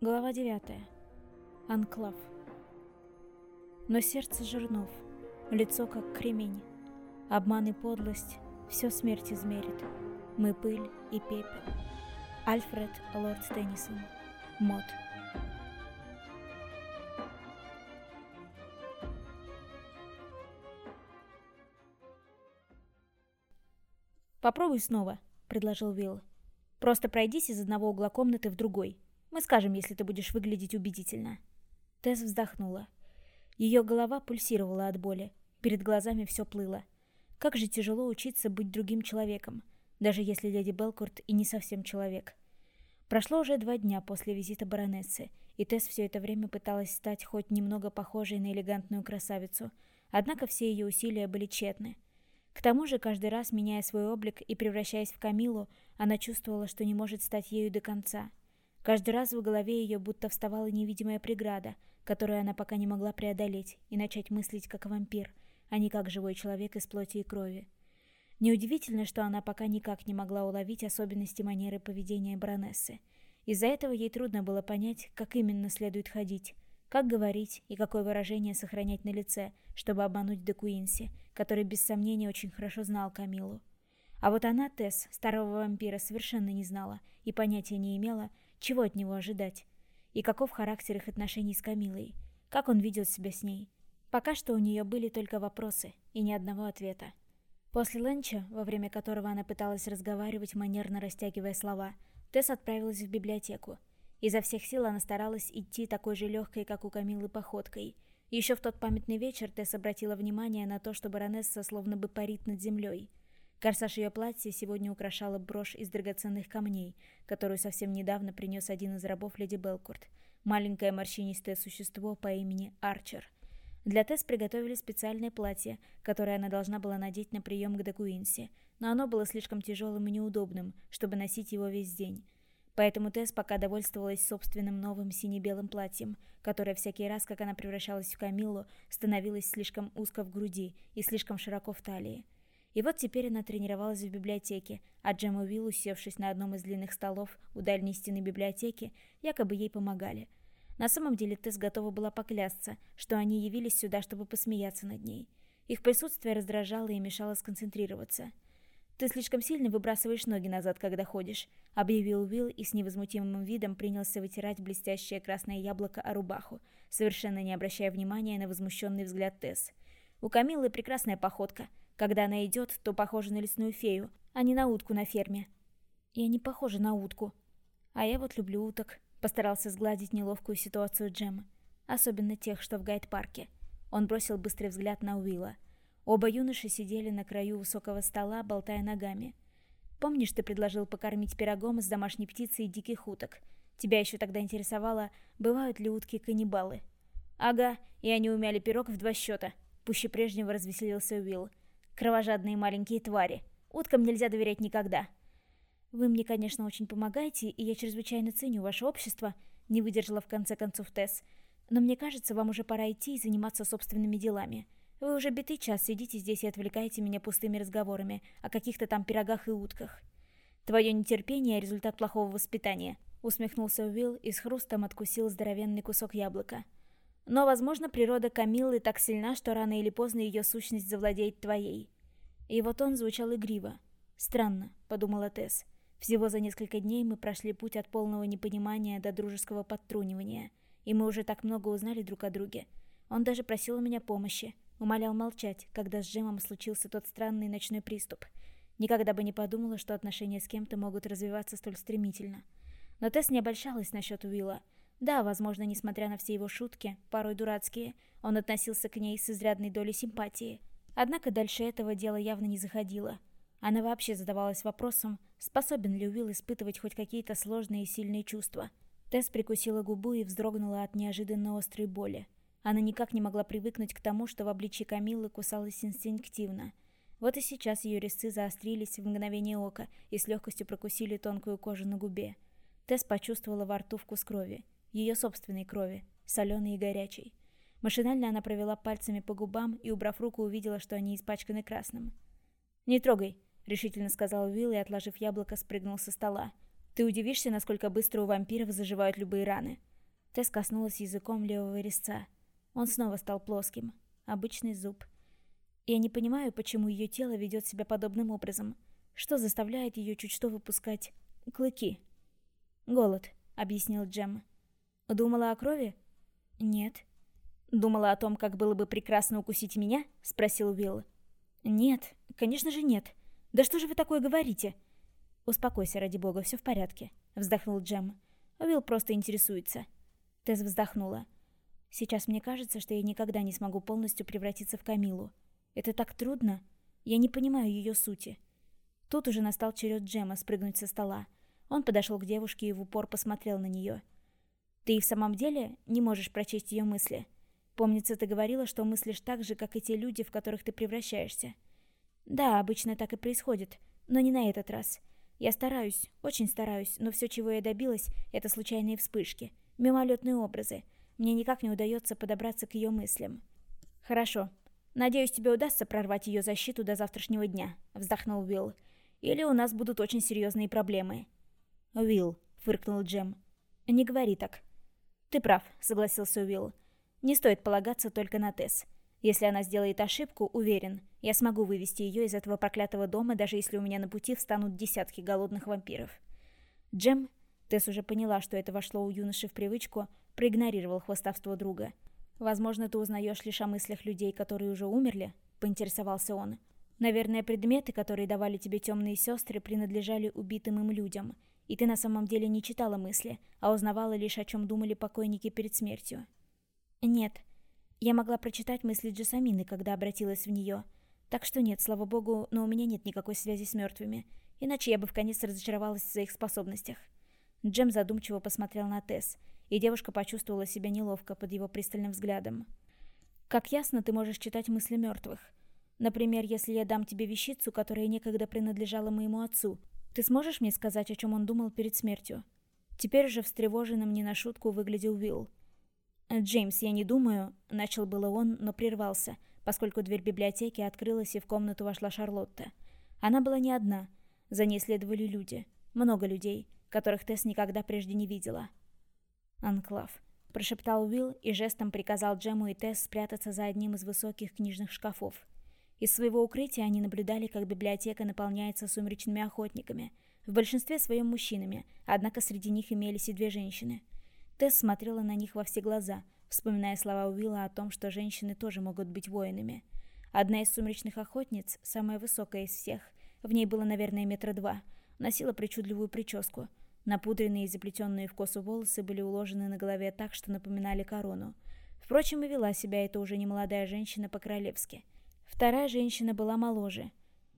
Глава 9. Анклав. Но сердце жернов, лицо как кремень. Обман и подлость все смерть измерит. Мы пыль и пепел. Альфред Лорд Теннисон. Мод. «Попробуй снова», — предложил Уилл. «Просто пройдись из одного угла комнаты в другой. Мы скажем, если ты будешь выглядеть убедительно». Тесс вздохнула. Ее голова пульсировала от боли. Перед глазами все плыло. Как же тяжело учиться быть другим человеком, даже если леди Белкурт и не совсем человек. Прошло уже два дня после визита баронессы, и Тесс все это время пыталась стать хоть немного похожей на элегантную красавицу, однако все ее усилия были тщетны. К тому же, каждый раз, меняя свой облик и превращаясь в Камилу, она чувствовала, что не может стать ею до конца. Каждый раз в голове ее будто вставала невидимая преграда, которую она пока не могла преодолеть, и начать мыслить как вампир, а не как живой человек из плоти и крови. Неудивительно, что она пока никак не могла уловить особенности манеры поведения баронессы. Из-за этого ей трудно было понять, как именно следует ходить, как говорить и какое выражение сохранять на лице, чтобы обмануть Де Куинси, который без сомнения очень хорошо знал Камилу. А вот она, Тесс, старого вампира, совершенно не знала и понятия не имела, чего от него ожидать. И каков характер их отношений с Камилой, как он ведет себя с ней. Пока что у нее были только вопросы и ни одного ответа. После ленча, во время которого она пыталась разговаривать, манерно растягивая слова, Тесс отправилась в библиотеку. Изо всех сил она старалась идти такой же легкой, как у Камилы, походкой. Еще в тот памятный вечер Тесс обратила внимание на то, что баронесса словно бы парит над землей. Корсаж ее платья сегодня украшала брошь из драгоценных камней, которую совсем недавно принес один из рабов леди Белкурт, маленькое морщинистое существо по имени Арчер. Для Тесс приготовили специальное платье, которое она должна была надеть на прием к Декуинси, но оно было слишком тяжелым и неудобным, чтобы носить его весь день. Поэтому Тесс пока довольствовалась собственным новым сине-белым платьем, которое всякий раз, как она превращалась в Камиллу, становилось слишком узко в груди и слишком широко в талии. И вот теперь она тренировалась в библиотеке, а Джем и Уилл, усевшись на одном из длинных столов у дальней стены библиотеки, якобы ей помогали. На самом деле Тесс готова была поклясться, что они явились сюда, чтобы посмеяться над ней. Их присутствие раздражало и мешало сконцентрироваться – «Ты слишком сильно выбрасываешь ноги назад, когда ходишь», — объявил Уилл и с невозмутимым видом принялся вытирать блестящее красное яблоко о рубаху, совершенно не обращая внимания на возмущенный взгляд Тесс. «У Камиллы прекрасная походка. Когда она идет, то похожа на лесную фею, а не на утку на ферме». «Я не похожа на утку». «А я вот люблю уток», — постарался сгладить неловкую ситуацию Джема. «Особенно тех, что в гайд-парке». Он бросил быстрый взгляд на Уилла. Оба юноши сидели на краю высокого стола, болтая ногами. «Помнишь, ты предложил покормить пирогом с домашней птицей и диких уток? Тебя еще тогда интересовало, бывают ли утки каннибалы?» «Ага, и они умяли пирог в два счета», — пуще прежнего развеселился Уилл. «Кровожадные маленькие твари. Уткам нельзя доверять никогда». «Вы мне, конечно, очень помогаете, и я чрезвычайно ценю ваше общество», — не выдержала в конце концов Тесс. «Но мне кажется, вам уже пора идти и заниматься собственными делами». Вы уже битый час сидите здесь и отвлекаете меня пустыми разговорами о каких-то там пирогах и утках. Твое нетерпение — результат плохого воспитания», — усмехнулся Уилл и с хрустом откусил здоровенный кусок яблока. «Но, возможно, природа Камиллы так сильна, что рано или поздно ее сущность завладеет твоей». И вот он звучал игриво. «Странно», — подумала Тесс. «Всего за несколько дней мы прошли путь от полного непонимания до дружеского подтрунивания, и мы уже так много узнали друг о друге. Он даже просил у меня помощи, Умолял молчать, когда с Джимом случился тот странный ночной приступ. Никогда бы не подумала, что отношения с кем-то могут развиваться столь стремительно. Но Тесс не обольщалась насчет Уилла. Да, возможно, несмотря на все его шутки, порой дурацкие, он относился к ней с изрядной долей симпатии. Однако дальше этого дела явно не заходило. Она вообще задавалась вопросом, способен ли Уилл испытывать хоть какие-то сложные и сильные чувства. Тесс прикусила губу и вздрогнула от неожиданно острой боли. Она никак не могла привыкнуть к тому, что в обличье Камиллы кусалась инстинктивно. Вот и сейчас ее резцы заострились в мгновение ока и с легкостью прокусили тонкую кожу на губе. Тесс почувствовала во рту вкус крови. Ее собственной крови, соленой и горячей. Машинально она провела пальцами по губам и, убрав руку, увидела, что они испачканы красным. «Не трогай», — решительно сказал Уилл и, отложив яблоко, спрыгнул со стола. «Ты удивишься, насколько быстро у вампиров заживают любые раны». Тесс коснулась языком левого резца. Он снова стал плоским. Обычный зуб. Я не понимаю, почему ее тело ведет себя подобным образом. Что заставляет ее чуть что выпускать клыки? «Голод», — объяснил Джем. «Думала о крови?» «Нет». «Думала о том, как было бы прекрасно укусить меня?» — спросил Уилл. «Нет, конечно же нет. Да что же вы такое говорите?» «Успокойся, ради бога, все в порядке», — вздохнул Джем. Уилл просто интересуется. Тесс вздохнула. «Сейчас мне кажется, что я никогда не смогу полностью превратиться в Камилу. Это так трудно. Я не понимаю ее сути». Тут уже настал черед Джема спрыгнуть со стола. Он подошел к девушке и в упор посмотрел на нее. «Ты и в самом деле не можешь прочесть ее мысли?» Помнится, ты говорила, что мыслишь так же, как и те люди, в которых ты превращаешься. Да, обычно так и происходит, но не на этот раз. Я стараюсь, очень стараюсь, но все, чего я добилась, это случайные вспышки, мимолетные образы. Мне никак не удается подобраться к ее мыслям. Хорошо. Надеюсь, тебе удастся прорвать ее защиту до завтрашнего дня, вздохнул Уилл. Или у нас будут очень серьезные проблемы. Уилл, фыркнул Джем. Не говори так. Ты прав, согласился Уилл. Не стоит полагаться только на Тесс. Если она сделает ошибку, уверен, я смогу вывести ее из этого проклятого дома, даже если у меня на пути встанут десятки голодных вампиров. Джем, Тесс уже поняла, что это вошло у юноши в привычку, проигнорировал хвостовство друга. «Возможно, ты узнаешь лишь о мыслях людей, которые уже умерли?» — поинтересовался он. «Наверное, предметы, которые давали тебе темные сестры, принадлежали убитым им людям, и ты на самом деле не читала мысли, а узнавала лишь, о чем думали покойники перед смертью». Нет. Я могла прочитать мысли Джасамины, когда обратилась в нее. Так что нет, слава богу, но у меня нет никакой связи с мертвыми. Иначе я бы в конец разочаровалась в своих способностях. Джем задумчиво посмотрел на Тесс, и девушка почувствовала себя неловко под его пристальным взглядом. «Как ясно ты можешь читать мысли мертвых. Например, если я дам тебе вещицу, которая некогда принадлежала моему отцу, ты сможешь мне сказать, о чем он думал перед смертью?» Теперь же встревоженным не на шутку выглядел Уилл. «Джеймс, я не думаю...» — начал было он, но прервался, поскольку дверь библиотеки открылась и в комнату вошла Шарлотта. Она была не одна. За ней следовали люди. Много людей, которых Тесс никогда прежде не видела. «Анклав», — прошептал Уилл и жестом приказал Джему и Тесс спрятаться за одним из высоких книжных шкафов. Из своего укрытия они наблюдали, как библиотека наполняется сумеречными охотниками, в большинстве своем мужчинами, однако среди них имелись и две женщины — Тесс смотрела на них во все глаза, вспоминая слова Уилла о том, что женщины тоже могут быть воинами. Одна из сумеречных охотниц, самая высокая из всех, в ней было, наверное, метра два, носила причудливую прическу. Напудренные и заплетенные в косу волосы были уложены на голове так, что напоминали корону. Впрочем, и вела себя эта уже немолодая женщина по-королевски. Вторая женщина была моложе.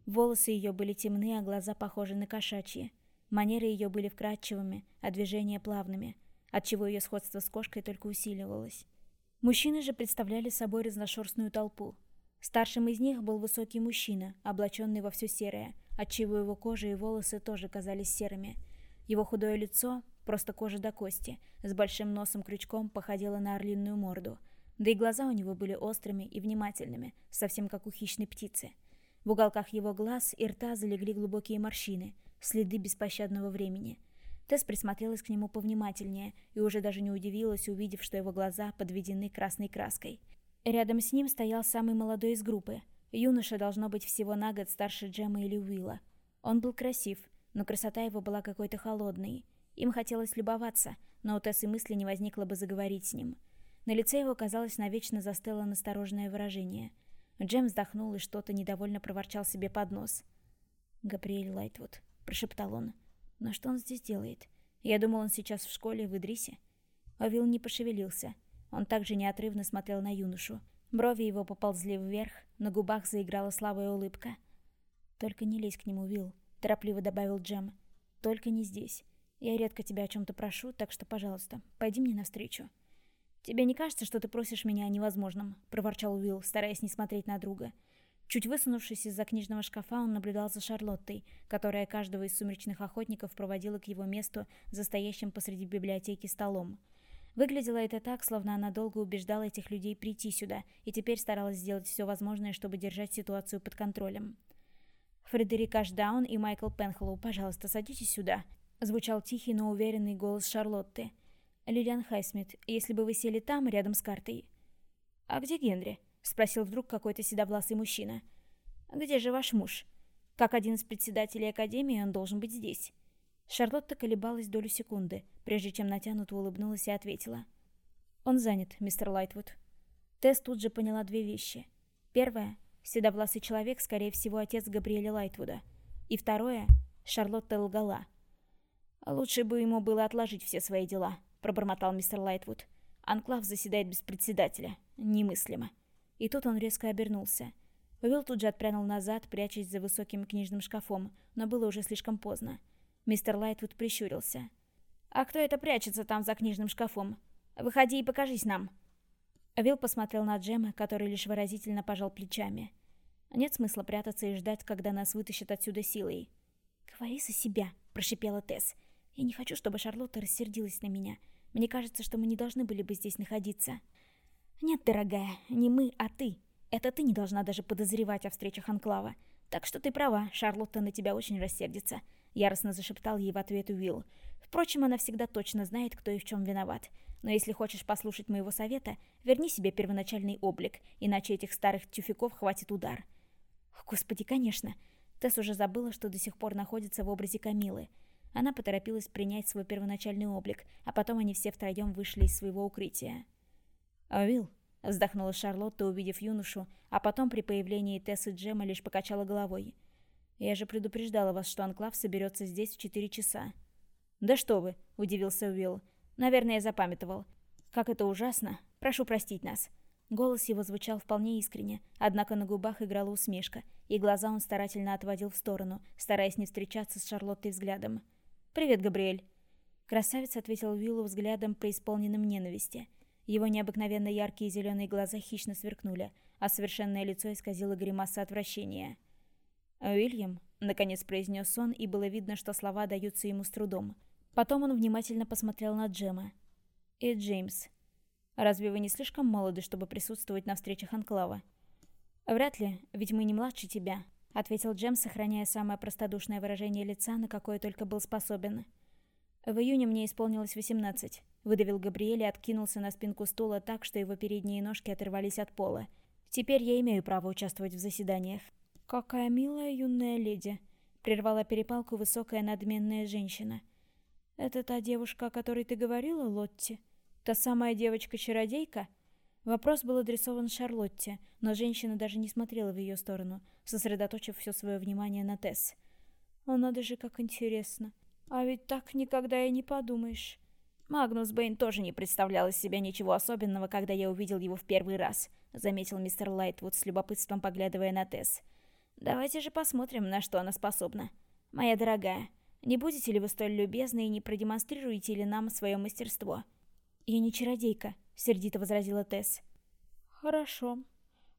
Волосы ее были темны, а глаза похожи на кошачьи. Манеры ее были вкрадчивыми, а движения плавными – отчего ее сходство с кошкой только усиливалось. Мужчины же представляли собой разношерстную толпу. Старшим из них был высокий мужчина, облаченный во все серое, отчего его кожа и волосы тоже казались серыми. Его худое лицо, просто кожа до кости, с большим носом-крючком походило на орлиную морду, да и глаза у него были острыми и внимательными, совсем как у хищной птицы. В уголках его глаз и рта залегли глубокие морщины, следы беспощадного времени – Тесс присмотрелась к нему повнимательнее и уже даже не удивилась, увидев, что его глаза подведены красной краской. Рядом с ним стоял самый молодой из группы. Юноша должно быть всего на год старше Джема или Уилла. Он был красив, но красота его была какой-то холодной. Им хотелось любоваться, но у Тессы мысли не возникло бы заговорить с ним. На лице его, казалось, навечно застыло настороженное выражение. Джем вздохнул и что-то недовольно проворчал себе под нос. «Габриэль Лайтвуд», — прошептал он. Но что он здесь делает? Я думал, он сейчас в школе в Идрисе. Овил не пошевелился. Он также неотрывно смотрел на юношу. Брови его поползли вверх, на губах заиграла слабая улыбка. «Только не лезь к нему, Вил», — торопливо добавил Джем. «Только не здесь. Я редко тебя о чем-то прошу, так что, пожалуйста, пойди мне навстречу». «Тебе не кажется, что ты просишь меня о невозможном?» — проворчал Уилл, стараясь не смотреть на друга. Чуть высунувшись из-за книжного шкафа, он наблюдал за Шарлоттой, которая каждого из сумеречных охотников проводила к его месту за стоящим посреди библиотеки столом. Выглядело это так, словно она долго убеждала этих людей прийти сюда, и теперь старалась сделать все возможное, чтобы держать ситуацию под контролем. «Фредерик Ашдаун и Майкл Пенхоллоу, пожалуйста, садитесь сюда», — звучал тихий, но уверенный голос Шарлотты. Лилиан Хайсмит, если бы вы сели там, рядом с картой. А где Генри? Спросил вдруг какой-то седовласый мужчина. Где же ваш муж? Как один из председателей Академии, он должен быть здесь. Шарлотта колебалась долю секунды, прежде чем натянуто улыбнулась и ответила. «Он занят, мистер Лайтвуд». Тесс тут же поняла две вещи. Первое — седовласый человек, скорее всего, отец Габриэля Лайтвуда. И второе — Шарлотта лгала. Лучше бы ему было отложить все свои дела, — пробормотал мистер Лайтвуд. «Анклав заседает без председателя. Немыслимо». И тут он резко обернулся. Уилл тут же отпрянул назад, прячась за высоким книжным шкафом, но было уже слишком поздно. Мистер Лайтвуд прищурился. «А кто это прячется там за книжным шкафом? Выходи и покажись нам!» Уилл посмотрел на Джема, который лишь выразительно пожал плечами. «Нет смысла прятаться и ждать, когда нас вытащат отсюда силой». «Говори за себя», — прошипела Тесс. «Я не хочу, чтобы Шарлотта рассердилась на меня. Мне кажется, что мы не должны были бы здесь находиться. Нет, дорогая, не мы, а ты. Это ты не должна даже подозревать о встречах Анклава. Так что ты права, Шарлотта на тебя очень рассердится. Яростно зашептал ей в ответ Уилл. Впрочем, она всегда точно знает, кто и в чем виноват. Но если хочешь послушать моего совета, верни себе первоначальный облик, иначе этих старых тюфяков хватит удар. Господи, конечно. Тесс уже забыла, что до сих пор находится в образе Камилы. Она поторопилась принять свой первоначальный облик, а потом они все втроем вышли из своего укрытия. «Уилл», — вздохнула Шарлотта, увидев юношу, а потом при появлении Тессы Джема лишь покачала головой. «Я же предупреждала вас, что Анклав соберется здесь в четыре часа». «Да что вы», — удивился Уилл. «Наверное, я запамятовал. Как это ужасно. Прошу простить нас». Голос его звучал вполне искренне, однако на губах играла усмешка, и глаза он старательно отводил в сторону, стараясь не встречаться с Шарлоттой взглядом. «Привет, Габриэль!» Красавец ответил Уиллу взглядом, преисполненным ненависти. Его необыкновенно яркие зеленые глаза хищно сверкнули, а совершенное лицо исказило гримаса отвращения. «Уильям?» — наконец произнес он, и было видно, что слова даются ему с трудом. Потом он внимательно посмотрел на Джема. «И Джеймс. Разве вы не слишком молоды, чтобы присутствовать на встречах Анклава?» «Вряд ли, ведь мы не младше тебя», — ответил Джем, сохраняя самое простодушное выражение лица, на какое только был способен. «В июне мне исполнилось восемнадцать», — выдавил Габриэль и откинулся на спинку стула так, что его передние ножки оторвались от пола. «Теперь я имею право участвовать в заседаниях». «Какая милая юная леди», — прервала перепалку высокая надменная женщина. «Это та девушка, о которой ты говорила, Лотти? Та самая девочка-чародейка?» Вопрос был адресован Шарлотте, но женщина даже не смотрела в ее сторону, сосредоточив все свое внимание на Тесс. «О, надо же, как интересно. А ведь так никогда и не подумаешь». «Магнус Бэйн тоже не представлял из себя ничего особенного, когда я увидел его в первый раз», заметил мистер Лайтвуд с любопытством поглядывая на Тесс. «Давайте же посмотрим, на что она способна. Моя дорогая, не будете ли вы столь любезны и не продемонстрируете ли нам свое мастерство?» «Я не чародейка», сердито возразила Тесс. «Хорошо.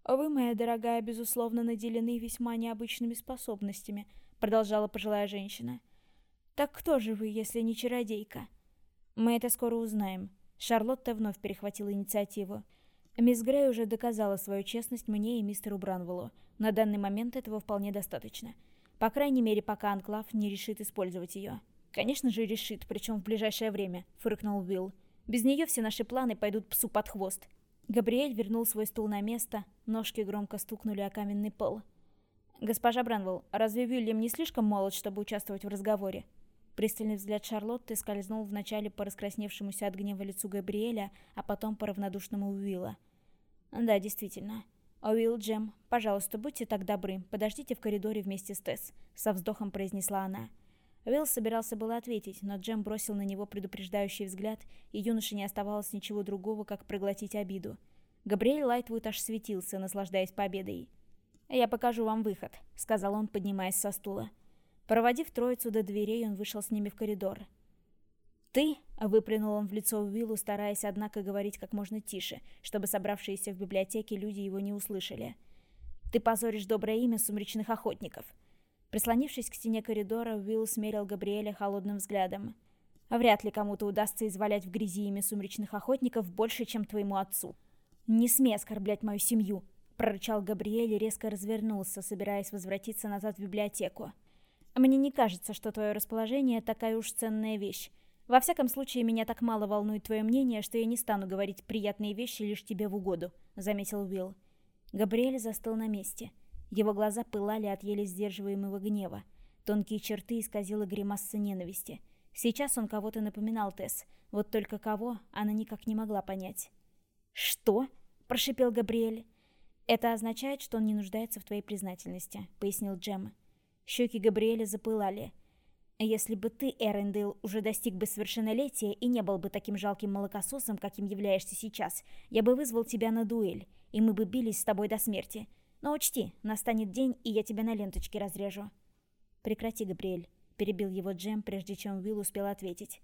Вы, моя дорогая, безусловно, наделены весьма необычными способностями», продолжала пожилая женщина. «Так кто же вы, если не чародейка?» «Мы это скоро узнаем». Шарлотта вновь перехватила инициативу. Мисс Грей уже доказала свою честность мне и мистеру Бранвеллу. На данный момент этого вполне достаточно. По крайней мере, пока Анклав не решит использовать ее. «Конечно же решит, причем в ближайшее время», — фыркнул Уилл. Без нее все наши планы пойдут псу под хвост. Габриэль вернул свой стул на место, ножки громко стукнули о каменный пол. «Госпожа Бранвелл, разве Вильям не слишком молод, чтобы участвовать в разговоре?» Пристальный взгляд Шарлотты скользнул вначале по раскрасневшемуся от гнева лицу Габриэля, а потом по равнодушному Уилла. «Да, действительно. Уилл, Джем, пожалуйста, будьте так добры, подождите в коридоре вместе с Тесс», — со вздохом произнесла она. Уилл собирался было ответить, но Джем бросил на него предупреждающий взгляд, и юноше не оставалось ничего другого, как проглотить обиду. Габриэль Лайтвуд аж светился, наслаждаясь победой. «Я покажу вам выход», — сказал он, поднимаясь со стула. Проводив троицу до дверей, он вышел с ними в коридор. «Ты?» — выплюнул он в лицо Уиллу, стараясь, однако, говорить как можно тише, чтобы собравшиеся в библиотеке люди его не услышали. «Ты позоришь доброе имя сумеречных охотников. Прислонившись к стене коридора, Уилл смерил Габриэля холодным взглядом. «Вряд ли кому-то удастся извалять в грязи имя сумеречных охотников больше, чем твоему отцу». «Не смей оскорблять мою семью!» — прорычал Габриэль и резко развернулся, собираясь возвратиться назад в библиотеку. «Мне не кажется, что твое расположение такая уж ценная вещь. Во всяком случае, меня так мало волнует твое мнение, что я не стану говорить приятные вещи лишь тебе в угоду», — заметил Уилл. Габриэль застыл на месте. Его глаза пылали от еле сдерживаемого гнева. Тонкие черты исказила гримаса ненависти. Сейчас он кого-то напоминал Тесс, вот только кого она никак не могла понять. «Что?» – прошипел Габриэль. «Это означает, что он не нуждается в твоей признательности», — пояснил Джем. Щеки Габриэля запылали. «Если бы ты, Эрендейл, уже достиг бы совершеннолетия и не был бы таким жалким молокососом, каким являешься сейчас, я бы вызвал тебя на дуэль, и мы бы бились с тобой до смерти. Но учти, настанет день, и я тебя на ленточке разрежу». «Прекрати, Габриэль», — перебил его Джем, прежде чем Уилл успел ответить.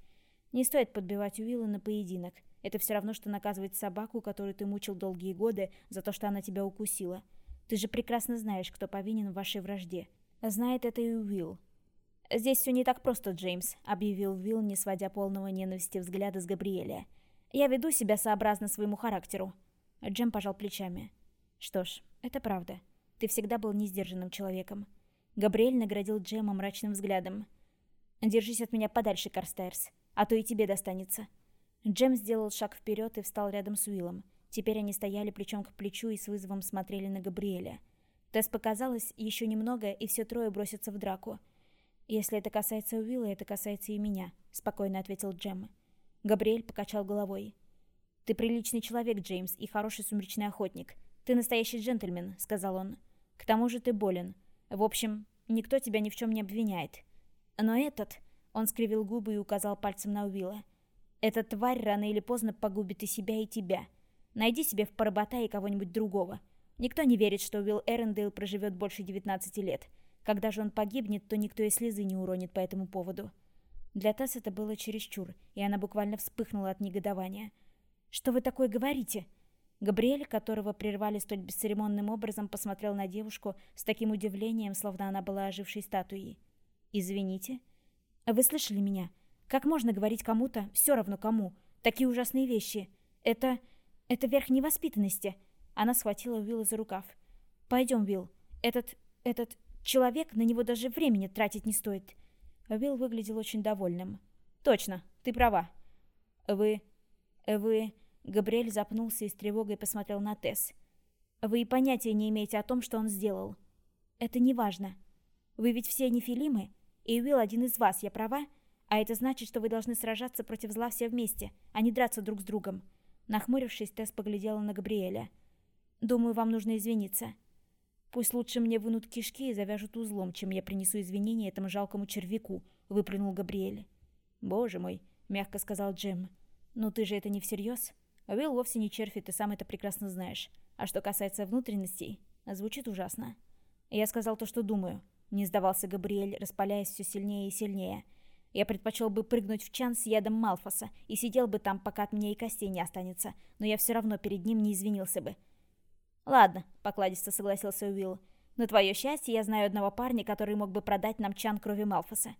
«Не стоит подбивать Уилла на поединок. Это все равно, что наказывать собаку, которую ты мучил долгие годы, за то, что она тебя укусила. Ты же прекрасно знаешь, кто повинен в вашей вражде. Знает это и Уилл. «Здесь все не так просто, Джеймс», — объявил Уилл, не сводя полного ненависти взгляда с Габриэля. «Я веду себя сообразно своему характеру». Джем пожал плечами. «Что ж, это правда. Ты всегда был несдержанным человеком». Габриэль наградил Джема мрачным взглядом. «Держись от меня подальше, Карстайрс, а то и тебе достанется». Джем сделал шаг вперед и встал рядом с Уиллом. Теперь они стояли плечом к плечу и с вызовом смотрели на Габриэля. Тесс показалось, еще немного, и все трое бросятся в драку. «Если это касается Уилла, это касается и меня», — спокойно ответил Джем. Габриэль покачал головой. «Ты приличный человек, Джеймс, и хороший сумеречный охотник. Ты настоящий джентльмен», — сказал он. «К тому же ты болен. В общем, никто тебя ни в чем не обвиняет. Но этот...» — он скривил губы и указал пальцем на Уилла. Эта тварь рано или поздно погубит и себя, и тебя. Найди себе в поработае кого-нибудь другого. Никто не верит, что Уилл Эрендейл проживет больше 19 лет. Когда же он погибнет, то никто и слезы не уронит по этому поводу. Для Тесс это было чересчур, и она буквально вспыхнула от негодования. «Что вы такое говорите?» Габриэль, которого прервали столь бесцеремонным образом, посмотрел на девушку с таким удивлением, словно она была ожившей статуей. «Извините?» «Вы слышали меня? Как можно говорить кому-то, все равно кому, такие ужасные вещи? Это... это верх невоспитанности. Она схватила Уилла за рукав. «Пойдем, Уилл. Этот... этот... человек, на него даже времени тратить не стоит». Уилл выглядел очень довольным. «Точно, ты права. Вы... вы...» Габриэль запнулся и с тревогой посмотрел на Тесс. «Вы и понятия не имеете о том, что он сделал. Это не важно. Вы ведь все нефилимы, и Уилл один из вас, я права?» А это значит, что вы должны сражаться против зла все вместе, а не драться друг с другом. Нахмурившись, Тесс поглядела на Габриэля. «Думаю, вам нужно извиниться. Пусть лучше мне вынут кишки и завяжут узлом, чем я принесу извинения этому жалкому червяку», — выплюнул Габриэль. «Боже мой», — мягко сказал Джим. «Ну ты же это не всерьез? Уилл вовсе не червь, и ты сам это прекрасно знаешь. А что касается внутренностей, звучит ужасно». «Я сказал то, что думаю», — не сдавался Габриэль, распаляясь все сильнее и сильнее — я предпочел бы прыгнуть в чан с ядом Малфоса и сидел бы там, пока от меня и костей не останется, но я все равно перед ним не извинился бы. «Ладно», — покладисто согласился Уилл. «На твое счастье, я знаю одного парня, который мог бы продать нам чан крови Малфоса».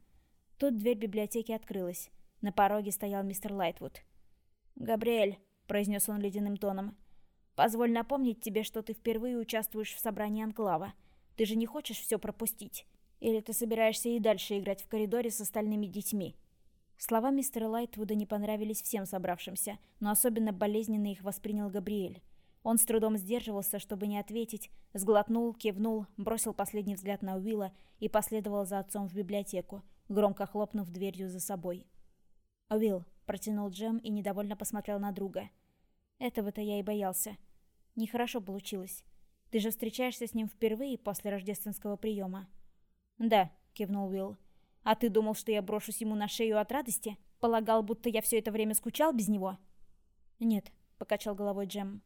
Тут дверь библиотеки открылась. На пороге стоял мистер Лайтвуд. «Габриэль», — произнес он ледяным тоном, — «позволь напомнить тебе, что ты впервые участвуешь в собрании Анклава. Ты же не хочешь все пропустить?» Или ты собираешься и дальше играть в коридоре с остальными детьми?» Слова мистера Лайтвуда не понравились всем собравшимся, но особенно болезненно их воспринял Габриэль. Он с трудом сдерживался, чтобы не ответить, сглотнул, кивнул, бросил последний взгляд на Уилла и последовал за отцом в библиотеку, громко хлопнув дверью за собой. «Уилл», — протянул Джем и недовольно посмотрел на друга. «Этого-то я и боялся. Нехорошо получилось. Ты же встречаешься с ним впервые после рождественского приема». «Да», — кивнул Уилл. «А ты думал, что я брошусь ему на шею от радости? Полагал, будто я все это время скучал без него?» «Нет», — покачал головой Джем.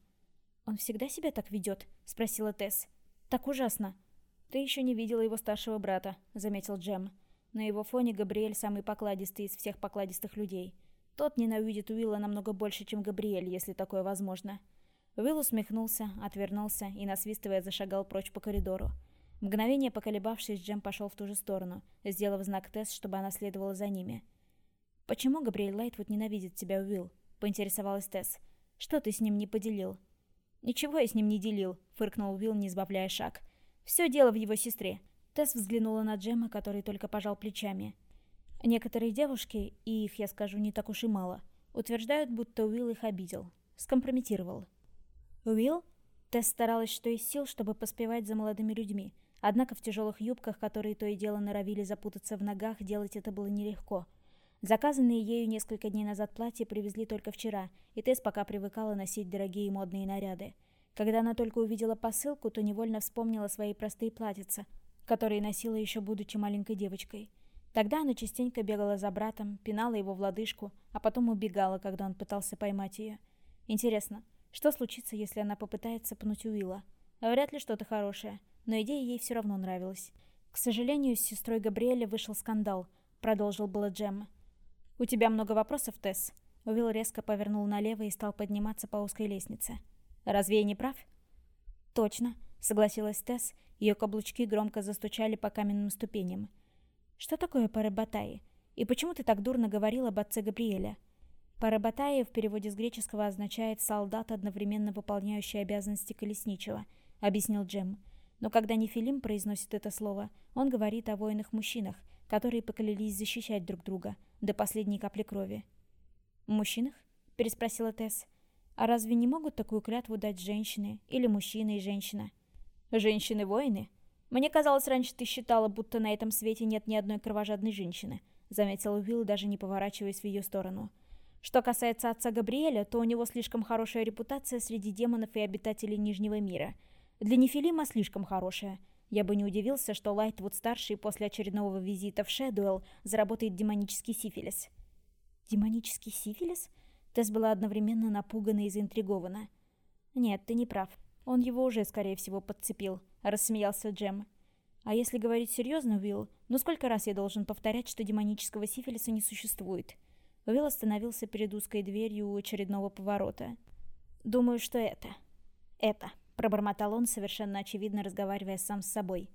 «Он всегда себя так ведет?» — спросила Тесс. «Так ужасно». «Ты еще не видела его старшего брата», — заметил Джем. На его фоне Габриэль самый покладистый из всех покладистых людей. Тот ненавидит Уилла намного больше, чем Габриэль, если такое возможно. Уилл усмехнулся, отвернулся и, насвистывая, зашагал прочь по коридору. Мгновение поколебавшись, Джем пошел в ту же сторону, сделав знак Тесс, чтобы она следовала за ними. «Почему Габриэль Лайтвуд ненавидит тебя, Уилл?» — поинтересовалась Тесс. «Что ты с ним не поделил?» «Ничего я с ним не делил», — фыркнул Уилл, не сбавляя шаг. «Все дело в его сестре». Тесс взглянула на Джема, который только пожал плечами. Некоторые девушки, и их, я скажу, не так уж и мало, утверждают, будто Уилл их обидел, скомпрометировал. Уилл? Тесс старалась что из сил, чтобы поспевать за молодыми людьми, однако в тяжелых юбках, которые то и дело норовили запутаться в ногах, делать это было нелегко. Заказанные ею несколько дней назад платья привезли только вчера, и Тесс пока привыкала носить дорогие модные наряды. Когда она только увидела посылку, то невольно вспомнила свои простые платьица, которые носила еще будучи маленькой девочкой. Тогда она частенько бегала за братом, пинала его в лодыжку, а потом убегала, когда он пытался поймать ее. Интересно, что случится, если она попытается пнуть Уилла? Вряд ли что-то хорошее, но идея ей все равно нравилась. К сожалению, с сестрой Габриэля вышел скандал, продолжил было Джемма. «У тебя много вопросов, Тесс?» Уилл резко повернул налево и стал подниматься по узкой лестнице. «Разве я не прав?» «Точно», — согласилась Тесс, ее каблучки громко застучали по каменным ступеням. «Что такое парабатаи? И почему ты так дурно говорил об отце Габриэля?» Парабатаи в переводе с греческого означает «солдат, одновременно выполняющий обязанности колесничего», — объяснил Джем. Но когда Нефилим произносит это слово, он говорит о воинах-мужчинах, которые поклялись защищать друг друга до последней капли крови. «Мужчинах?» — переспросила Тесс. «А разве не могут такую клятву дать женщины или мужчина и женщина?» «Женщины-воины?» «Мне казалось, раньше ты считала, будто на этом свете нет ни одной кровожадной женщины», заметил Уилл, даже не поворачиваясь в ее сторону. Что касается отца Габриэля, то у него слишком хорошая репутация среди демонов и обитателей Нижнего мира. Для Нефилима слишком хорошая. Я бы не удивился, что Лайтвуд-старший после очередного визита в Шэдуэлл заработает демонический сифилис. Демонический сифилис? Тесс была одновременно напугана и заинтригована. Нет, ты не прав. Он его уже, скорее всего, подцепил. — рассмеялся Джем. «А если говорить серьезно, Уилл, ну сколько раз я должен повторять, что демонического сифилиса не существует?» Уилл остановился перед узкой дверью у очередного поворота. «Думаю, что это. Это», — пробормотал он, совершенно очевидно разговаривая сам с собой.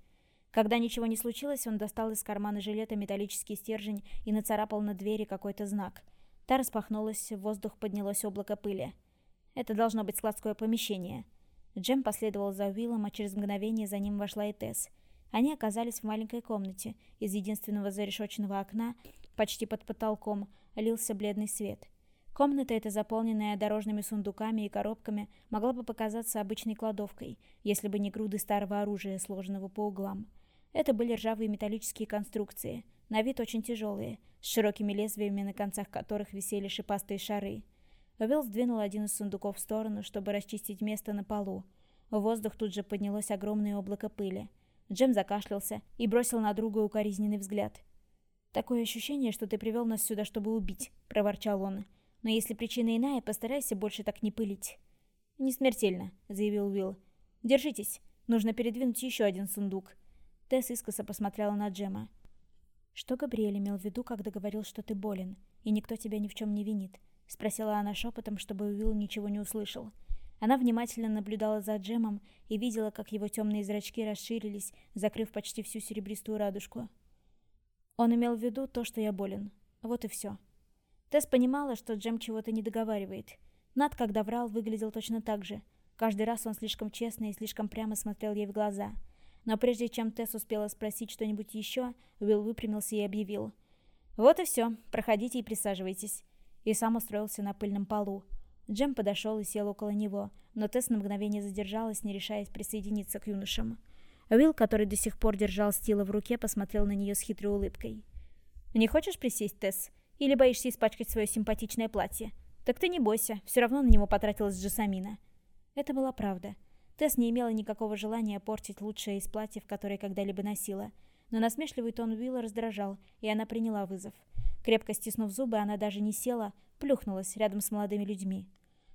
Когда ничего не случилось, он достал из кармана жилета металлический стержень и нацарапал на двери какой-то знак. Та распахнулась, в воздух поднялось облако пыли. «Это должно быть складское помещение», — Джем последовал за Уиллом, а через мгновение за ним вошла и Тесс. Они оказались в маленькой комнате. Из единственного зарешоченного окна, почти под потолком, лился бледный свет. Комната эта, заполненная дорожными сундуками и коробками, могла бы показаться обычной кладовкой, если бы не груды старого оружия, сложенного по углам. Это были ржавые металлические конструкции, на вид очень тяжелые, с широкими лезвиями, на концах которых висели шипастые шары – Вавел сдвинул один из сундуков в сторону, чтобы расчистить место на полу. В воздух тут же поднялось огромное облако пыли. Джем закашлялся и бросил на друга укоризненный взгляд. «Такое ощущение, что ты привел нас сюда, чтобы убить», — проворчал он. «Но если причина иная, постарайся больше так не пылить». «Не смертельно», — заявил Уилл. «Держитесь. Нужно передвинуть еще один сундук». Тесс искоса посмотрела на Джема. «Что Габриэль имел в виду, когда говорил, что ты болен, и никто тебя ни в чем не винит?» — спросила она шепотом, чтобы Уилл ничего не услышал. Она внимательно наблюдала за Джемом и видела, как его темные зрачки расширились, закрыв почти всю серебристую радужку. Он имел в виду то, что я болен. Вот и все. Тесс понимала, что Джем чего-то не договаривает. Над, когда врал, выглядел точно так же. Каждый раз он слишком честно и слишком прямо смотрел ей в глаза. Но прежде чем Тесс успела спросить что-нибудь еще, Уилл выпрямился и объявил. «Вот и все. Проходите и присаживайтесь и сам устроился на пыльном полу. Джем подошел и сел около него, но Тесс на мгновение задержалась, не решаясь присоединиться к юношам. Уилл, который до сих пор держал стила в руке, посмотрел на нее с хитрой улыбкой. «Не хочешь присесть, Тесс? Или боишься испачкать свое симпатичное платье? Так ты не бойся, все равно на него потратилась Джасамина». Это была правда. Тесс не имела никакого желания портить лучшее из платьев, которое когда-либо носила. Но насмешливый тон Уилла раздражал, и она приняла вызов. Крепко стиснув зубы, она даже не села, плюхнулась рядом с молодыми людьми.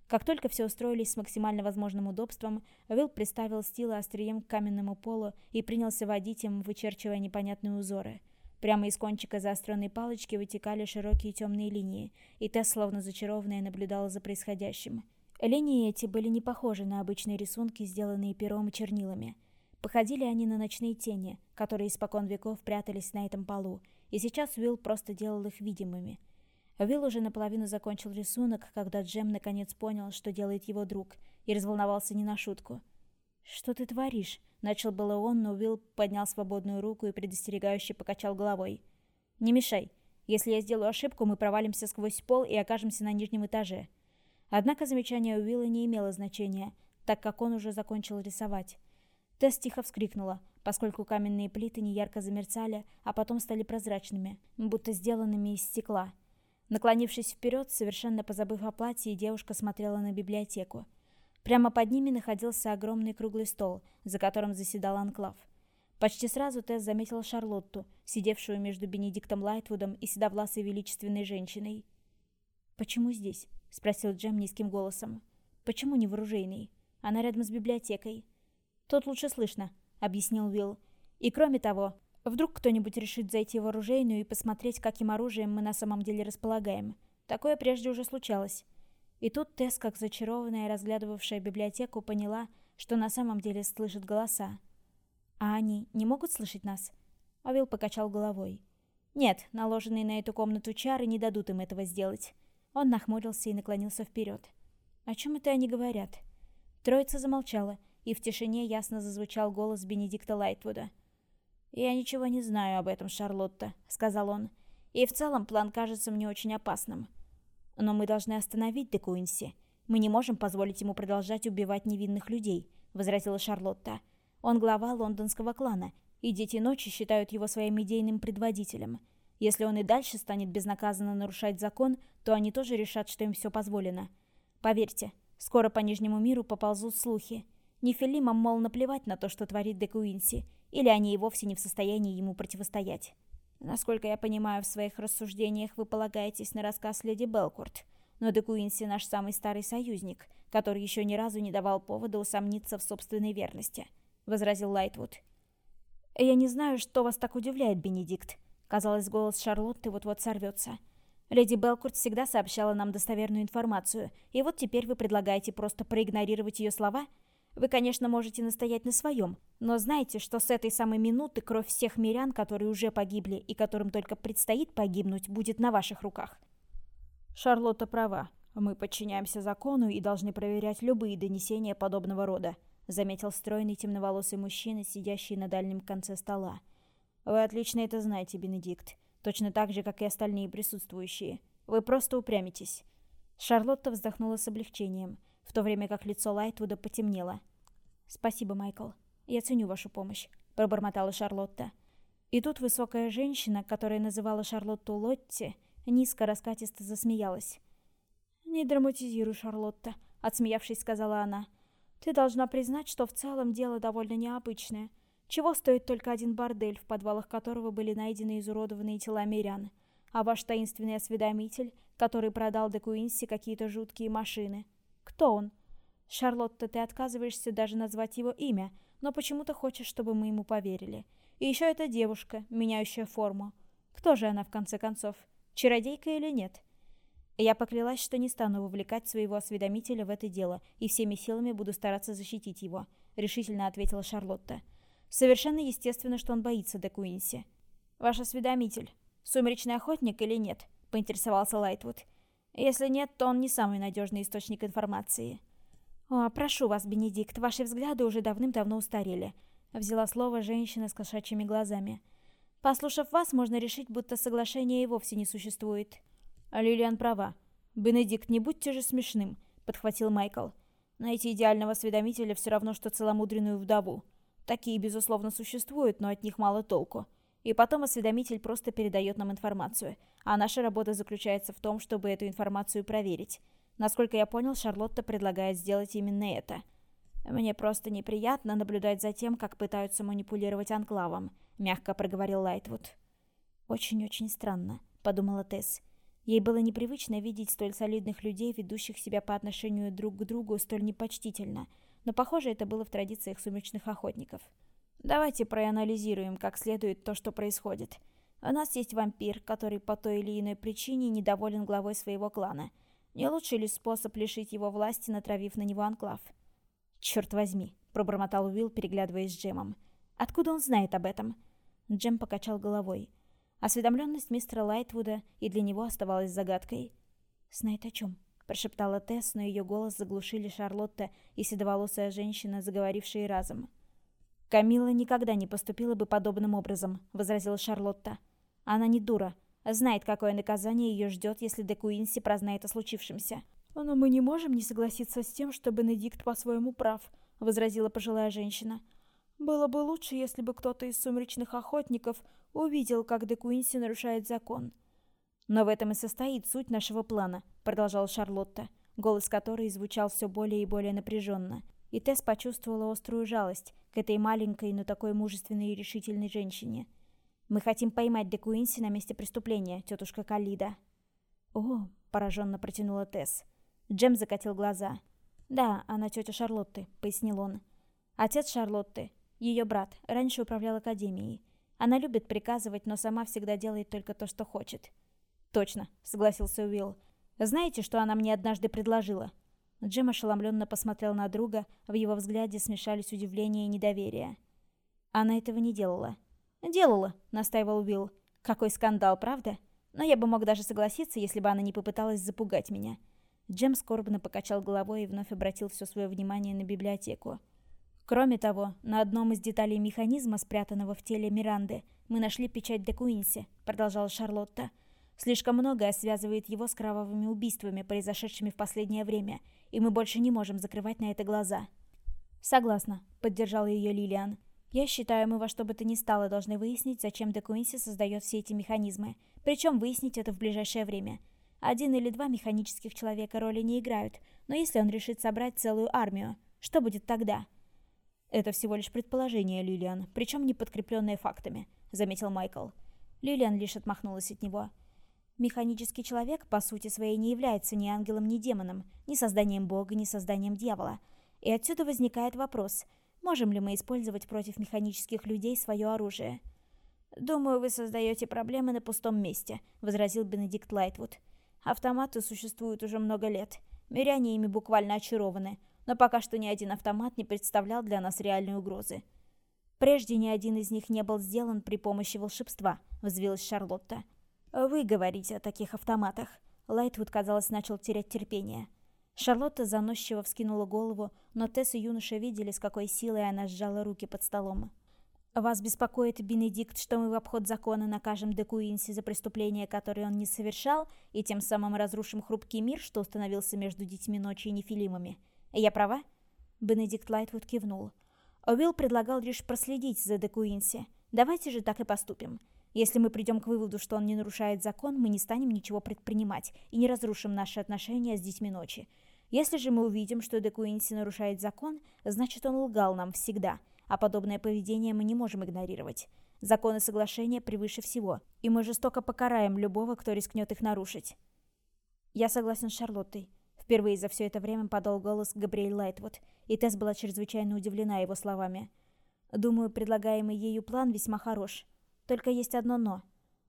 Как только все устроились с максимально возможным удобством, Уилл приставил стилы острием к каменному полу и принялся водить им, вычерчивая непонятные узоры. Прямо из кончика заостренной палочки вытекали широкие темные линии, и Тесс, словно зачарованная, наблюдала за происходящим. Линии эти были не похожи на обычные рисунки, сделанные пером и чернилами. Походили они на ночные тени, которые испокон веков прятались на этом полу, и сейчас Уилл просто делал их видимыми. Уилл уже наполовину закончил рисунок, когда Джем наконец понял, что делает его друг, и разволновался не на шутку. «Что ты творишь?» — начал было он, но Уилл поднял свободную руку и предостерегающе покачал головой. «Не мешай. Если я сделаю ошибку, мы провалимся сквозь пол и окажемся на нижнем этаже. Однако замечание Уилла не имело значения, так как он уже закончил рисовать. Тесс тихо вскрикнула, поскольку каменные плиты неярко замерцали, а потом стали прозрачными, будто сделанными из стекла. Наклонившись вперед, совершенно позабыв о платье, девушка смотрела на библиотеку. Прямо под ними находился огромный круглый стол, за которым заседал анклав. Почти сразу Тесс заметила Шарлотту, сидевшую между Бенедиктом Лайтвудом и седовласой величественной женщиной. «Почему здесь?» — спросил Джем низким голосом. «Почему не вооружейный? Она рядом с библиотекой». «Тут лучше слышно», — объяснил Уилл. «И кроме того, Вдруг кто-нибудь решит зайти в оружейную и посмотреть, каким оружием мы на самом деле располагаем. Такое прежде уже случалось. И тут Тесс, как зачарованная, разглядывавшая библиотеку, поняла, что на самом деле слышит голоса. «А они не могут слышать нас?» Авил покачал головой. «Нет, наложенные на эту комнату чары не дадут им этого сделать». Он нахмурился и наклонился вперед. «О чем это они говорят?» Троица замолчала, и в тишине ясно зазвучал голос Бенедикта Лайтвуда – «Я ничего не знаю об этом, Шарлотта», — сказал он. «И в целом план кажется мне очень опасным. Но мы должны остановить Де Куинси. Мы не можем позволить ему продолжать убивать невинных людей», — возразила Шарлотта. «Он глава лондонского клана, и Дети Ночи считают его своим идейным предводителем. Если он и дальше станет безнаказанно нарушать закон, то они тоже решат, что им все позволено. Поверьте, скоро по Нижнему миру поползут слухи. Нефилимам, мол, наплевать на то, что творит Де Куинси, или они и вовсе не в состоянии ему противостоять. Насколько я понимаю, в своих рассуждениях вы полагаетесь на рассказ леди Белкурт. Но Де Куинси наш самый старый союзник, который еще ни разу не давал повода усомниться в собственной верности», — возразил Лайтвуд. «Я не знаю, что вас так удивляет, Бенедикт». Казалось, голос Шарлотты вот-вот сорвется. Леди Белкурт всегда сообщала нам достоверную информацию, и вот теперь вы предлагаете просто проигнорировать ее слова — вы, конечно, можете настоять на своем, но знайте, что с этой самой минуты кровь всех мирян, которые уже погибли и которым только предстоит погибнуть, будет на ваших руках. Шарлотта права. Мы подчиняемся закону и должны проверять любые донесения подобного рода, заметил стройный темноволосый мужчина, сидящий на дальнем конце стола. Вы отлично это знаете, Бенедикт. Точно так же, как и остальные присутствующие. Вы просто упрямитесь. Шарлотта вздохнула с облегчением в то время как лицо Лайтвуда потемнело. «Спасибо, Майкл. Я ценю вашу помощь», — пробормотала Шарлотта. И тут высокая женщина, которая называла Шарлотту Лотти, низко раскатисто засмеялась. «Не драматизируй, Шарлотта», — отсмеявшись, сказала она. «Ты должна признать, что в целом дело довольно необычное. Чего стоит только один бордель, в подвалах которого были найдены изуродованные тела мирян, а ваш таинственный осведомитель, который продал де Куинси какие-то жуткие машины. Кто он? Шарлотта, ты отказываешься даже назвать его имя, но почему-то хочешь, чтобы мы ему поверили. И еще эта девушка, меняющая форму. Кто же она, в конце концов? Чародейка или нет? Я поклялась, что не стану вовлекать своего осведомителя в это дело и всеми силами буду стараться защитить его, решительно ответила Шарлотта. Совершенно естественно, что он боится де Куинси. Ваш осведомитель, сумеречный охотник или нет? поинтересовался Лайтвуд. Если нет, то он не самый надежный источник информации. «О, прошу вас, Бенедикт, ваши взгляды уже давным-давно устарели», — взяла слово женщина с кошачьими глазами. «Послушав вас, можно решить, будто соглашения и вовсе не существует». А Лилиан права. «Бенедикт, не будьте же смешным», — подхватил Майкл. «Найти идеального осведомителя все равно, что целомудренную вдову. Такие, безусловно, существуют, но от них мало толку. И потом осведомитель просто передает нам информацию, а наша работа заключается в том, чтобы эту информацию проверить. Насколько я понял, Шарлотта предлагает сделать именно это. «Мне просто неприятно наблюдать за тем, как пытаются манипулировать анклавом», — мягко проговорил Лайтвуд. «Очень-очень странно», — подумала Тесс. Ей было непривычно видеть столь солидных людей, ведущих себя по отношению друг к другу столь непочтительно, но, похоже, это было в традициях сумеречных охотников. Давайте проанализируем как следует то, что происходит. У нас есть вампир, который по той или иной причине недоволен главой своего клана. Не лучший ли способ лишить его власти, натравив на него анклав? «Черт возьми», — пробормотал Уилл, переглядываясь с Джемом. «Откуда он знает об этом?» Джем покачал головой. Осведомленность мистера Лайтвуда и для него оставалась загадкой. «Знает о чем?» — прошептала Тесс, но ее голос заглушили Шарлотта и седоволосая женщина, заговорившие разом. «Камила никогда не поступила бы подобным образом», — возразила Шарлотта. «Она не дура. Знает, какое наказание ее ждет, если Де Куинси прознает о случившемся. «Но мы не можем не согласиться с тем, что Бенедикт по-своему прав», — возразила пожилая женщина. «Было бы лучше, если бы кто-то из сумеречных охотников увидел, как Де Куинси нарушает закон». «Но в этом и состоит суть нашего плана», — продолжала Шарлотта, голос которой звучал все более и более напряженно. И Тесс почувствовала острую жалость к этой маленькой, но такой мужественной и решительной женщине. Мы хотим поймать Де Куинси на месте преступления, тетушка Калида». «О!» – пораженно протянула Тесс. Джем закатил глаза. «Да, она тетя Шарлотты», — пояснил он. «Отец Шарлотты, ее брат, раньше управлял академией. Она любит приказывать, но сама всегда делает только то, что хочет». «Точно», — согласился Уилл. «Знаете, что она мне однажды предложила?» Джем ошеломленно посмотрел на друга, в его взгляде смешались удивление и недоверие. Она этого не делала. «Делала», — настаивал Уилл. «Какой скандал, правда? Но я бы мог даже согласиться, если бы она не попыталась запугать меня». Джем скорбно покачал головой и вновь обратил все свое внимание на библиотеку. Кроме того, на одном из деталей механизма, спрятанного в теле Миранды, мы нашли печать де Куинси, продолжала Шарлотта. Слишком многое связывает его с кровавыми убийствами, произошедшими в последнее время, и мы больше не можем закрывать на это глаза. Согласна, поддержал ее Лилиан. Я считаю, мы во что бы то ни стало должны выяснить, зачем Де Куинси создает все эти механизмы. Причем выяснить это в ближайшее время. Один или два механических человека роли не играют, но если он решит собрать целую армию, что будет тогда? Это всего лишь предположение, Лилиан, причем не подкрепленное фактами, заметил Майкл. Лилиан лишь отмахнулась от него. Механический человек, по сути своей, не является ни ангелом, ни демоном, ни созданием бога, ни созданием дьявола. И отсюда возникает вопрос – Можем ли мы использовать против механических людей свое оружие? «Думаю, вы создаете проблемы на пустом месте», — возразил Бенедикт Лайтвуд. «Автоматы существуют уже много лет. Миряне ими буквально очарованы, но пока что ни один автомат не представлял для нас реальной угрозы». «Прежде ни один из них не был сделан при помощи волшебства», — взвилась Шарлотта. «Вы говорите о таких автоматах». Лайтвуд, казалось, начал терять терпение. Шарлотта заносчиво вскинула голову, но Тесса и юноша видели, с какой силой она сжала руки под столом. «Вас беспокоит, Бенедикт, что мы в обход закона накажем Де Куинси за преступление, которое он не совершал, и тем самым разрушим хрупкий мир, что установился между детьми ночи и нефилимами? Я права?» Бенедикт Лайтвуд кивнул. Уилл предлагал лишь проследить за Де Куинси. «Давайте же так и поступим. Если мы придем к выводу, что он не нарушает закон, мы не станем ничего предпринимать и не разрушим наши отношения с детьми ночи. Если же мы увидим, что Де Куинси нарушает закон, значит он лгал нам всегда, а подобное поведение мы не можем игнорировать. Законы соглашения превыше всего, и мы жестоко покараем любого, кто рискнет их нарушить. Я согласен с Шарлоттой. Впервые за все это время подал голос Габриэль Лайтвуд, и Тесс была чрезвычайно удивлена его словами. Думаю, предлагаемый ею план весьма хорош. Только есть одно «но».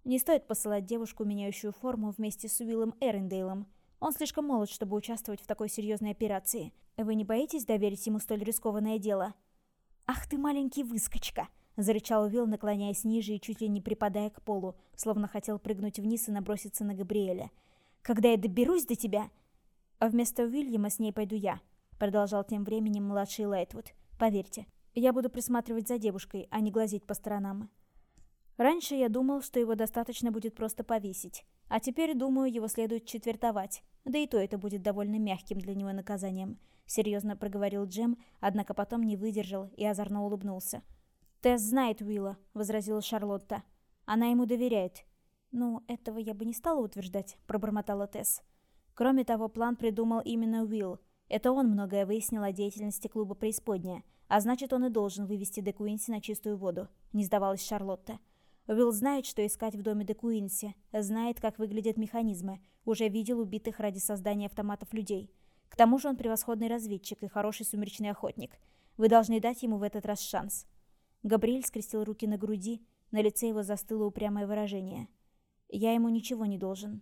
Не стоит посылать девушку, меняющую форму, вместе с Уиллом Эрендейлом. Он слишком молод, чтобы участвовать в такой серьезной операции. Вы не боитесь доверить ему столь рискованное дело? «Ах ты маленький выскочка!» — зарычал Уилл, наклоняясь ниже и чуть ли не припадая к полу, словно хотел прыгнуть вниз и наброситься на Габриэля. «Когда я доберусь до тебя...» «А вместо Уильяма с ней пойду я», — продолжал тем временем младший Лайтвуд. «Поверьте, я буду присматривать за девушкой, а не глазеть по сторонам». Раньше я думал, что его достаточно будет просто повесить, а теперь думаю, его следует четвертовать. Да и то это будет довольно мягким для него наказанием. Серьезно проговорил Джем, однако потом не выдержал и озорно улыбнулся. «Тесс знает Уилла», — возразила Шарлотта. «Она ему доверяет». «Ну, этого я бы не стала утверждать», — пробормотала Тесс. Кроме того, план придумал именно Уилл. Это он многое выяснил о деятельности клуба «Преисподняя», а значит, он и должен вывести Де Куинси на чистую воду, не сдавалась Шарлотта. Уилл знает, что искать в доме де Куинси, знает, как выглядят механизмы, уже видел убитых ради создания автоматов людей. К тому же он превосходный разведчик и хороший сумеречный охотник. Вы должны дать ему в этот раз шанс. Габриэль скрестил руки на груди, на лице его застыло упрямое выражение. «Я ему ничего не должен».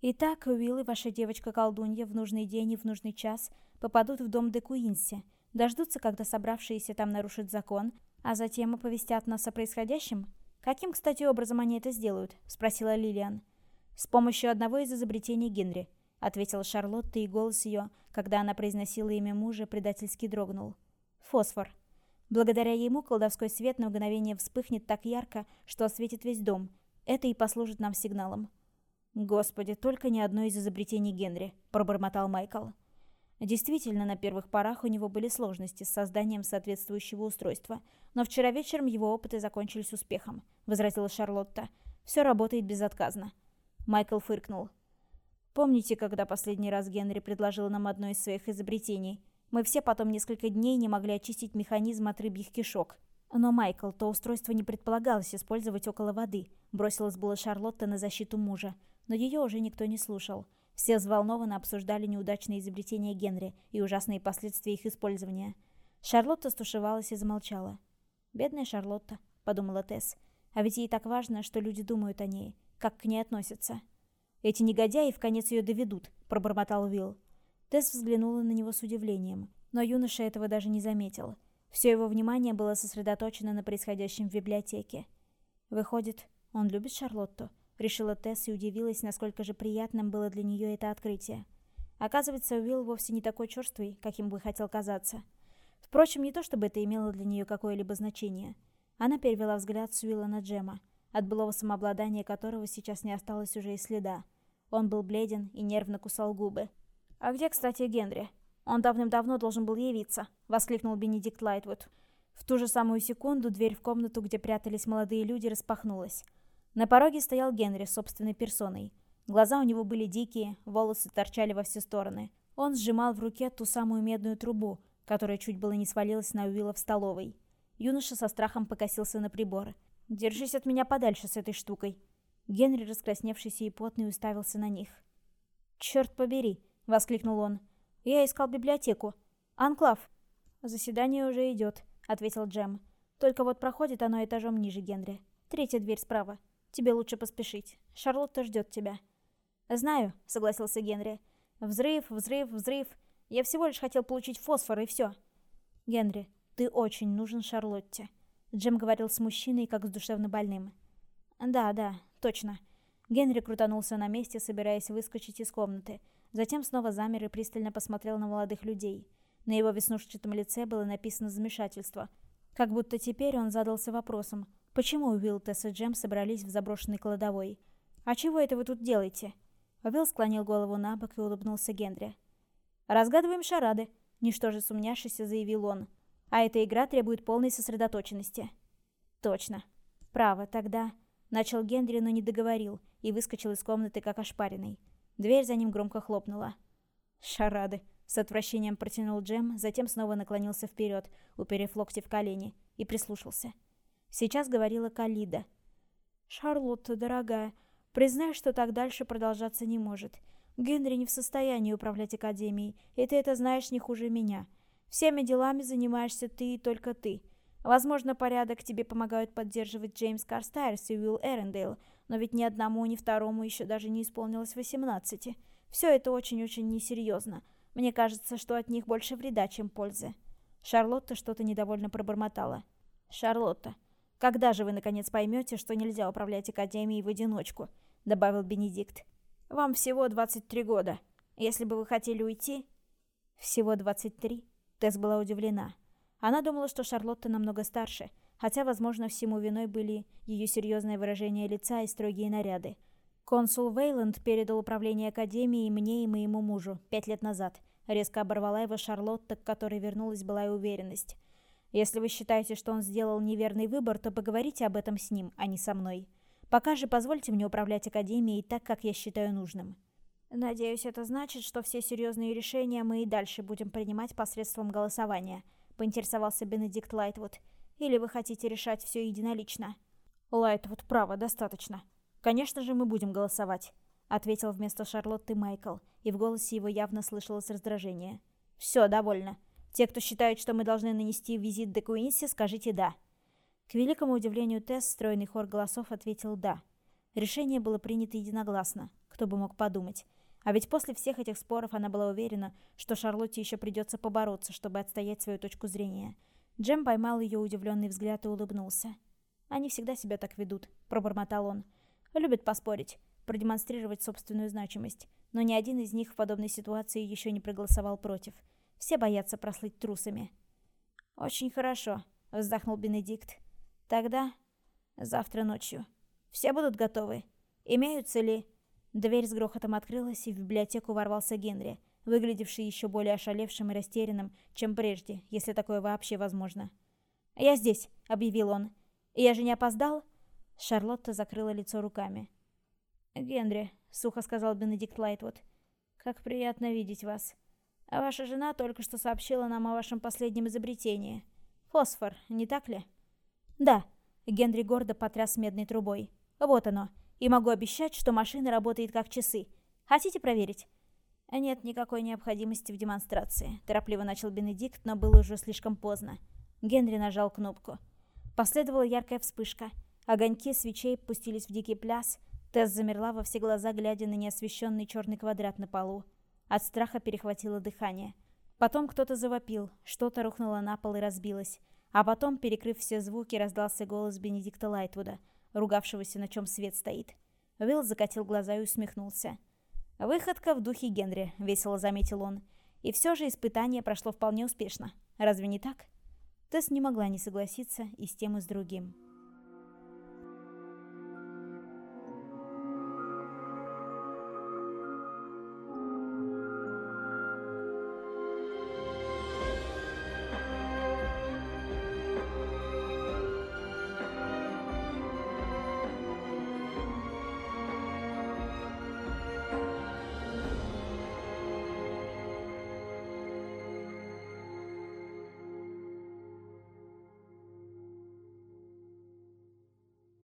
Итак, Уилл и ваша девочка-колдунья в нужный день и в нужный час попадут в дом де Куинси, дождутся, когда собравшиеся там нарушат закон, а затем оповестят нас о происходящем? «Каким, кстати, образом они это сделают?» — спросила Лилиан. «С помощью одного из изобретений Генри», — ответила Шарлотта, и голос ее, когда она произносила имя мужа, предательски дрогнул. «Фосфор. Благодаря ему колдовской свет на мгновение вспыхнет так ярко, что осветит весь дом. Это и послужит нам сигналом. «Господи, только ни одно из изобретений Генри», — пробормотал Майкл. Действительно, на первых порах у него были сложности с созданием соответствующего устройства, но вчера вечером его опыты закончились успехом, возразила Шарлотта. Все работает безотказно. Майкл фыркнул. Помните, когда последний раз Генри предложил нам одно из своих изобретений? Мы все потом несколько дней не могли очистить механизм от рыбьих кишок. Но, Майкл, то устройство не предполагалось использовать около воды. Бросилась была Шарлотта на защиту мужа. Но ее уже никто не слушал. Все взволнованно обсуждали неудачные изобретения Генри и ужасные последствия их использования. Шарлотта стушевалась и замолчала. «Бедная Шарлотта», — подумала Тесс. «А ведь ей так важно, что люди думают о ней, как к ней относятся». «Эти негодяи в конец ее доведут», — пробормотал Уилл. Тесс взглянула на него с удивлением, но юноша этого даже не заметил. Все его внимание было сосредоточено на происходящем в библиотеке. Выходит, он любит Шарлотту? Решила Тесс и удивилась, насколько же приятным было для нее это открытие. Оказывается, Уилл вовсе не такой черствый, каким бы хотел казаться. Впрочем, не то чтобы это имело для нее какое-либо значение. Она перевела взгляд с Уилла на Джема, от былого самообладания которого сейчас не осталось уже и следа. Он был бледен и нервно кусал губы. «А где, кстати, Генри? Он давным-давно должен был явиться», — воскликнул Бенедикт Лайтвуд. В ту же самую секунду дверь в комнату, где прятались молодые люди, распахнулась. На пороге стоял Генри с собственной персоной. Глаза у него были дикие, волосы торчали во все стороны. Он сжимал в руке ту самую медную трубу, которая чуть было не свалилась на Уилла в столовой. Юноша со страхом покосился на прибор. «Держись от меня подальше с этой штукой». Генри, раскрасневшийся и потный, уставился на них. «Черт побери!» — воскликнул он. «Я искал библиотеку. Анклав!» «Заседание уже идет», — ответил Джем. «Только вот проходит оно этажом ниже Генри. Третья дверь справа. Тебе лучше поспешить. Шарлотта ждет тебя». «Знаю», — согласился Генри. «Взрыв, взрыв, взрыв. Я всего лишь хотел получить фосфор, и все». «Генри, ты очень нужен Шарлотте», — Джем говорил с мужчиной, как с душевно больным. «Да, да, точно». Генри крутанулся на месте, собираясь выскочить из комнаты. Затем снова замер и пристально посмотрел на молодых людей. На его веснушчатом лице было написано замешательство. Как будто теперь он задался вопросом, Почему Уилл, Тесс и Джем собрались в заброшенной кладовой? «А чего это вы тут делаете?» Уилл склонил голову на бок и улыбнулся Генри. «Разгадываем шарады», — ничтоже сумняшися заявил он. «А эта игра требует полной сосредоточенности». «Точно. Право, тогда...» Начал Генри, но не договорил, и выскочил из комнаты, как ошпаренный. Дверь за ним громко хлопнула. «Шарады», — с отвращением протянул Джем, затем снова наклонился вперед, уперев локти в колени, и прислушался. Сейчас говорила Калида. «Шарлотта, дорогая, признай, что так дальше продолжаться не может. Генри не в состоянии управлять Академией, и ты это знаешь не хуже меня. Всеми делами занимаешься ты и только ты. Возможно, порядок тебе помогают поддерживать Джеймс Карстайрс и Уилл Эрендейл, но ведь ни одному, ни второму еще даже не исполнилось 18. Все это очень-очень несерьезно. Мне кажется, что от них больше вреда, чем пользы. Шарлотта что-то недовольно пробормотала. «Шарлотта, «Когда же вы, наконец, поймете, что нельзя управлять Академией в одиночку?» — добавил Бенедикт. «Вам всего 23 года. Если бы вы хотели уйти...» «Всего 23?» Тесс была удивлена. Она думала, что Шарлотта намного старше, хотя, возможно, всему виной были ее серьезное выражение лица и строгие наряды. «Консул Вейланд передал управление Академией мне и моему мужу пять лет назад», резко оборвала его Шарлотта, к которой вернулась былая уверенность. Если вы считаете, что он сделал неверный выбор, то поговорите об этом с ним, а не со мной. Пока же позвольте мне управлять Академией так, как я считаю нужным. Надеюсь, это значит, что все серьезные решения мы и дальше будем принимать посредством голосования, поинтересовался Бенедикт Лайтвуд. Или вы хотите решать все единолично? Лайтвуд, право, достаточно. Конечно же, мы будем голосовать, ответил вместо Шарлотты Майкл, и в голосе его явно слышалось раздражение. Все, довольно. Те, кто считают, что мы должны нанести визит де Куинси, скажите «да». К великому удивлению Тесс, стройный хор голосов ответил «да». Решение было принято единогласно, кто бы мог подумать. А ведь после всех этих споров она была уверена, что Шарлотте еще придется побороться, чтобы отстоять свою точку зрения. Джем поймал ее удивленный взгляд и улыбнулся. «Они всегда себя так ведут», — пробормотал он. «Любят поспорить, продемонстрировать собственную значимость, но ни один из них в подобной ситуации еще не проголосовал против». Все боятся прослыть трусами. «Очень хорошо», — вздохнул Бенедикт. «Тогда завтра ночью. Все будут готовы. Имеются ли...» Дверь с грохотом открылась, и в библиотеку ворвался Генри, выглядевший еще более ошалевшим и растерянным, чем прежде, если такое вообще возможно. «Я здесь», — объявил он. «Я же не опоздал?» Шарлотта закрыла лицо руками. «Генри», — сухо сказал Бенедикт Лайтвуд, — «как приятно видеть вас. А ваша жена только что сообщила нам о вашем последнем изобретении. Фосфор, не так ли?» «Да», — Генри гордо потряс медной трубой. «Вот оно. И могу обещать, что машина работает как часы. Хотите проверить?» «Нет никакой необходимости в демонстрации», — торопливо начал Бенедикт, но было уже слишком поздно. Генри нажал кнопку. Последовала яркая вспышка. Огоньки свечей пустились в дикий пляс. Тесс замерла во все глаза, глядя на неосвещенный черный квадрат на полу. От страха перехватило дыхание. Потом кто-то завопил, что-то рухнуло на пол и разбилось. А потом, перекрыв все звуки, раздался голос Бенедикта Лайтвуда, ругавшегося, на чем свет стоит. Уилл закатил глаза и усмехнулся. «Выходка в духе Генри», — весело заметил он. «И все же испытание прошло вполне успешно. Разве не так?» Тесс не могла не согласиться и с тем, и с другим.